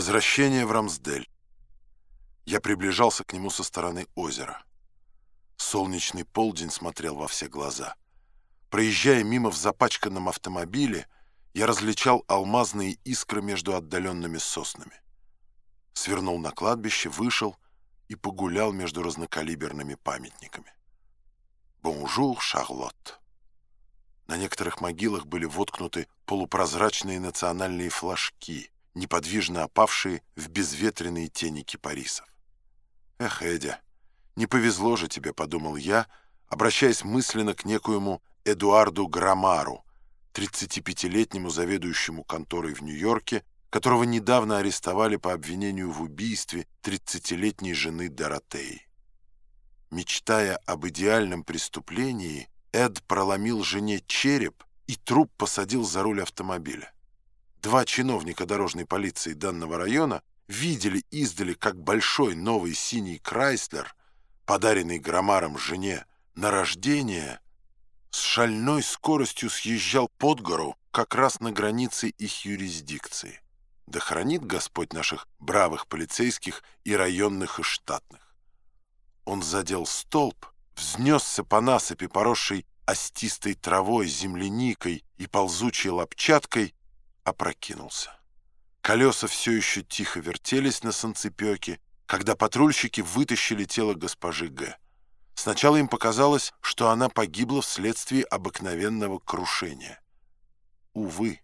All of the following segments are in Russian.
Возвращение в Рамсдель. Я приближался к нему со стороны озера. Солнечный полдень смотрел во все глаза. Проезжая мимо в запачканном автомобиле, я различал алмазные искры между отдаленными соснами. Свернул на кладбище, вышел и погулял между разнокалиберными памятниками. «Bonjour, Charlotte». На некоторых могилах были воткнуты полупрозрачные национальные флажки — неподвижно опавшие в безветренные тени кипарисов. «Эх, Эдя, не повезло же тебе», — подумал я, обращаясь мысленно к некоему Эдуарду Грамару, 35-летнему заведующему конторой в Нью-Йорке, которого недавно арестовали по обвинению в убийстве 30-летней жены Доротеи. Мечтая об идеальном преступлении, Эд проломил жене череп и труп посадил за руль автомобиля. Два чиновника дорожной полиции данного района видели издали, как большой новый синий Крайслер, подаренный Громаром жене на рождение, с шальной скоростью съезжал под гору как раз на границе их юрисдикции. Да хранит Господь наших бравых полицейских и районных и штатных. Он задел столб, взнесся по насыпи, поросшей остистой травой, земляникой и ползучей лопчаткой, опрокинулся. Колеса все еще тихо вертелись на санцепёке, когда патрульщики вытащили тело госпожи Г. Сначала им показалось, что она погибла вследствие обыкновенного крушения. Увы,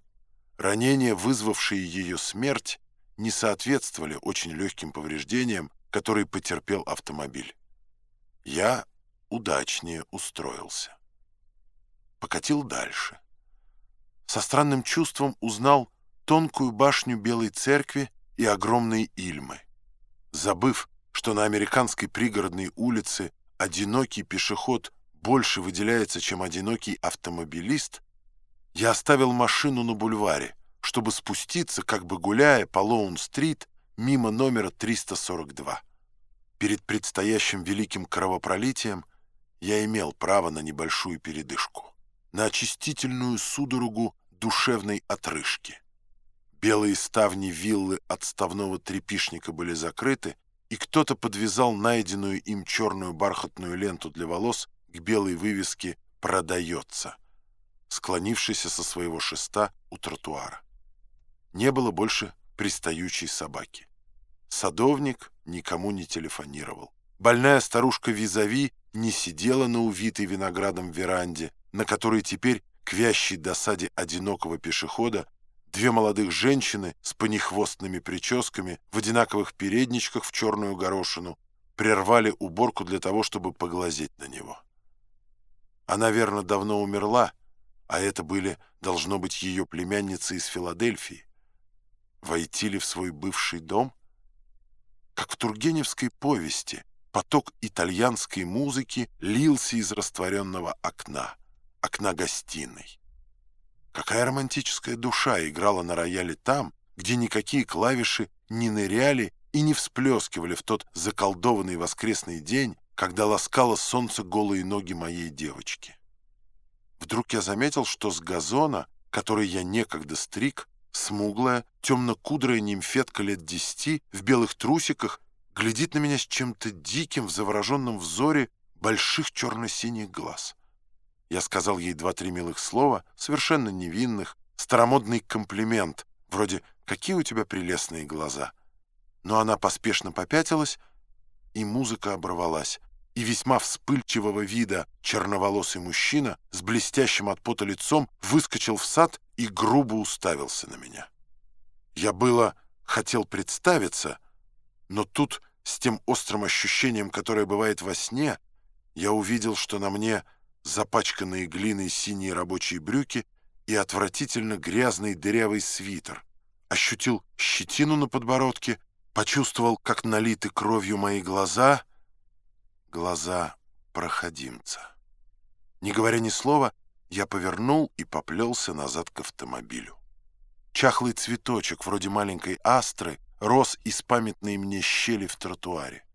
ранения, вызвавшие ее смерть, не соответствовали очень легким повреждениям, которые потерпел автомобиль. Я удачнее устроился. Покатил дальше со странным чувством узнал тонкую башню Белой Церкви и огромные Ильмы. Забыв, что на американской пригородной улице одинокий пешеход больше выделяется, чем одинокий автомобилист, я оставил машину на бульваре, чтобы спуститься, как бы гуляя по Лоун-стрит мимо номера 342. Перед предстоящим великим кровопролитием я имел право на небольшую передышку на очистительную судорогу душевной отрыжки. Белые ставни виллы отставного трепишника были закрыты, и кто-то подвязал найденную им черную бархатную ленту для волос к белой вывеске «Продается», склонившейся со своего шеста у тротуара. Не было больше пристающей собаки. Садовник никому не телефонировал. Больная старушка Визави не сидела на увитой виноградом веранде, на которой теперь, к вящей досаде одинокого пешехода, две молодых женщины с панихвостными прическами в одинаковых передничках в черную горошину прервали уборку для того, чтобы поглазеть на него. Она, верно, давно умерла, а это были, должно быть, ее племянницы из Филадельфии. Войти ли в свой бывший дом? Как в Тургеневской повести — Поток итальянской музыки лился из растворенного окна, окна гостиной. Какая романтическая душа играла на рояле там, где никакие клавиши не ныряли и не всплескивали в тот заколдованный воскресный день, когда ласкало солнце голые ноги моей девочки. Вдруг я заметил, что с газона, который я некогда стриг, смуглая, темно-кудрая нимфетка лет десяти в белых трусиках глядит на меня с чем-то диким в завороженном взоре больших черно-синих глаз. Я сказал ей два-три милых слова, совершенно невинных, старомодный комплимент, вроде «какие у тебя прелестные глаза». Но она поспешно попятилась, и музыка оборвалась, и весьма вспыльчивого вида черноволосый мужчина с блестящим от пота лицом выскочил в сад и грубо уставился на меня. Я было хотел представиться — но тут, с тем острым ощущением, которое бывает во сне, я увидел, что на мне запачканные глиной синие рабочие брюки и отвратительно грязный дырявый свитер. Ощутил щетину на подбородке, почувствовал, как налиты кровью мои глаза, глаза проходимца. Не говоря ни слова, я повернул и поплелся назад к автомобилю. Чахлый цветочек, вроде маленькой астры, рос из памятной мне щели в тротуаре.